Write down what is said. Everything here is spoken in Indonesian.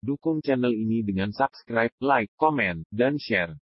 Dukung channel ini dengan subscribe, like, komen, dan share.